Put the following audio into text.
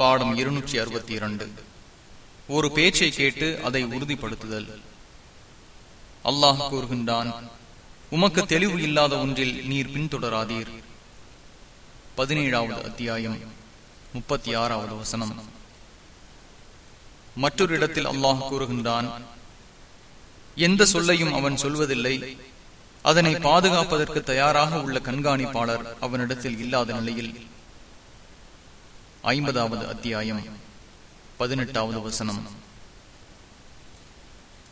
பாடம் இருநூற்றி அறுபத்தி இரண்டு. ஒரு பேச்சை கேட்டு அதை உறுதிப்படுத்துதல். அல்லாஹ் கூறுகின்றான் உமக்கு தெளிவு இல்லாத ஒன்றில் நீர் பின்தொடராதீர். பதினேழாவது அத்தியாயம் முப்பத்தி ஆறாவது வசனம். மற்றொரு இடத்தில் அல்லாஹ் கூறுகின்றான் எந்த சொல்லையும் அவன் சொல்வதில்லை. அதனை பாதுகாப்பதற்கு தயாராக உள்ள கண்காணிப்பாளர் அவனிடத்தில் இல்லாத நிலையில். ஐம்பதாவது அத்தியாயம் பதினெட்டாவது வசனம்.